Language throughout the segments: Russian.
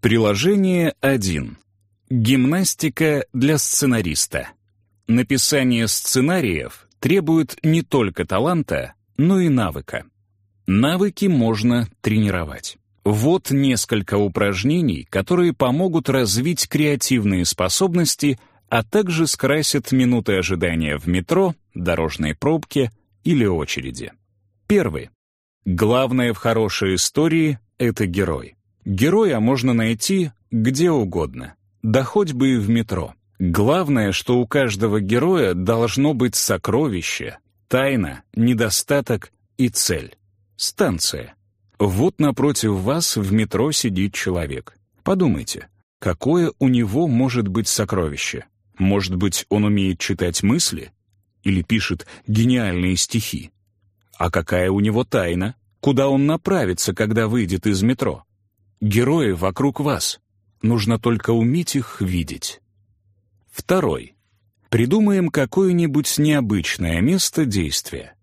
Приложение 1. Гимнастика для сценариста. Написание сценариев требует не только таланта, но и навыка. Навыки можно тренировать. Вот несколько упражнений, которые помогут развить креативные способности, а также скрасят минуты ожидания в метро, дорожной пробке или очереди. Первый. Главное в хорошей истории — это герой. Героя можно найти где угодно, да хоть бы и в метро. Главное, что у каждого героя должно быть сокровище, тайна, недостаток и цель. Станция. Вот напротив вас в метро сидит человек. Подумайте, какое у него может быть сокровище? Может быть, он умеет читать мысли? Или пишет гениальные стихи? А какая у него тайна? Куда он направится, когда выйдет из метро? Герои вокруг вас. Нужно только уметь их видеть. Второй. Придумаем какое-нибудь необычное место действия.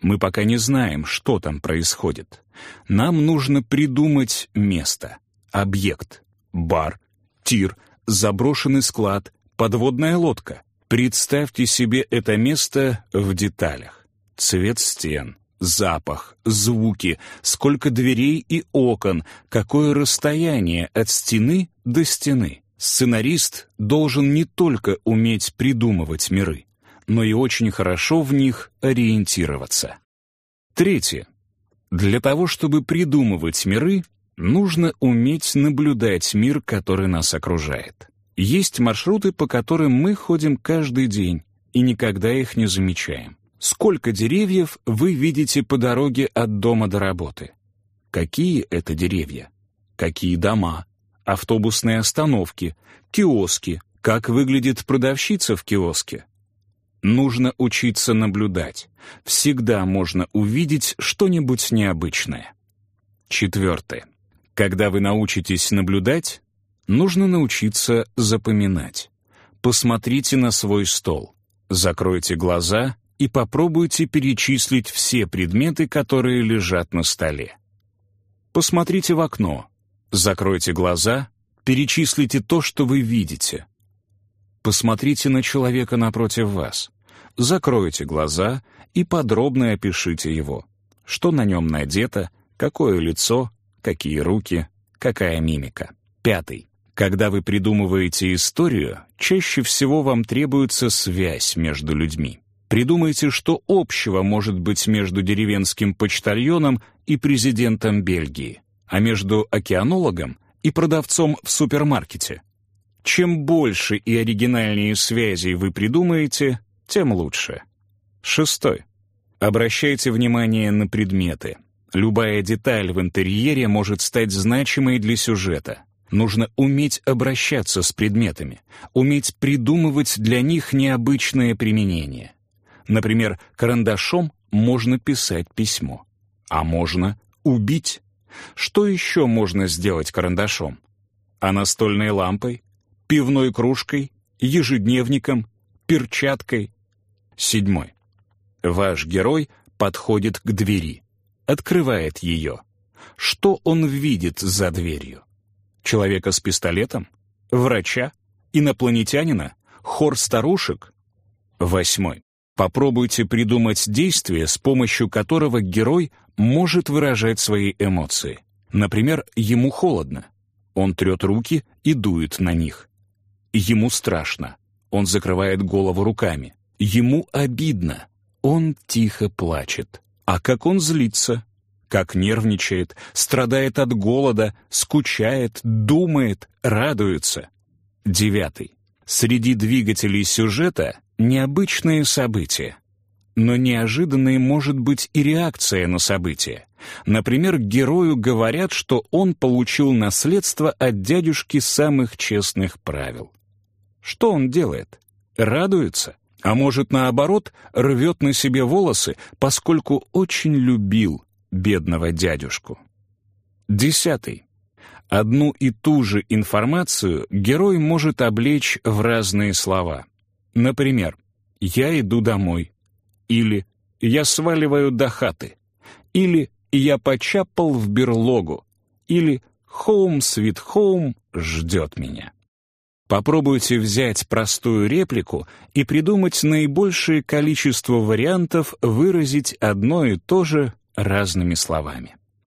Мы пока не знаем, что там происходит. Нам нужно придумать место, объект, бар, тир, заброшенный склад, подводная лодка. Представьте себе это место в деталях. Цвет стен, запах, звуки, сколько дверей и окон, какое расстояние от стены до стены. Сценарист должен не только уметь придумывать миры, но и очень хорошо в них ориентироваться. Третье. Для того, чтобы придумывать миры, нужно уметь наблюдать мир, который нас окружает. Есть маршруты, по которым мы ходим каждый день и никогда их не замечаем. Сколько деревьев вы видите по дороге от дома до работы? Какие это деревья? Какие дома? Автобусные остановки? Киоски? Как выглядит продавщица в киоске? Нужно учиться наблюдать. Всегда можно увидеть что-нибудь необычное. Четвертое. Когда вы научитесь наблюдать, нужно научиться запоминать. Посмотрите на свой стол. Закройте глаза и попробуйте перечислить все предметы, которые лежат на столе. Посмотрите в окно, закройте глаза, перечислите то, что вы видите. Посмотрите на человека напротив вас, закройте глаза и подробно опишите его. Что на нем надето, какое лицо, какие руки, какая мимика. Пятый. Когда вы придумываете историю, чаще всего вам требуется связь между людьми. Придумайте, что общего может быть между деревенским почтальоном и президентом Бельгии, а между океанологом и продавцом в супермаркете. Чем больше и оригинальнее связей вы придумаете, тем лучше. Шестой. Обращайте внимание на предметы. Любая деталь в интерьере может стать значимой для сюжета. Нужно уметь обращаться с предметами, уметь придумывать для них необычное применение. Например, карандашом можно писать письмо, а можно убить. Что еще можно сделать карандашом? А настольной лампой, пивной кружкой, ежедневником, перчаткой? Седьмой. Ваш герой подходит к двери, открывает ее. Что он видит за дверью? Человека с пистолетом? Врача? Инопланетянина? Хор старушек? Восьмой. Попробуйте придумать действие, с помощью которого герой может выражать свои эмоции. Например, ему холодно. Он трет руки и дует на них. Ему страшно. Он закрывает голову руками. Ему обидно. Он тихо плачет. А как он злится? Как нервничает, страдает от голода, скучает, думает, радуется. Девятый. Среди двигателей сюжета необычные события. Но неожиданной может быть и реакция на события. Например, герою говорят, что он получил наследство от дядюшки самых честных правил. Что он делает? Радуется? А может, наоборот, рвет на себе волосы, поскольку очень любил бедного дядюшку. Десятый. Одну и ту же информацию герой может облечь в разные слова. Например, «я иду домой» или «я сваливаю до хаты» или «я почапал в берлогу» или «Home Sweet Home» ждет меня. Попробуйте взять простую реплику и придумать наибольшее количество вариантов выразить одно и то же разными словами.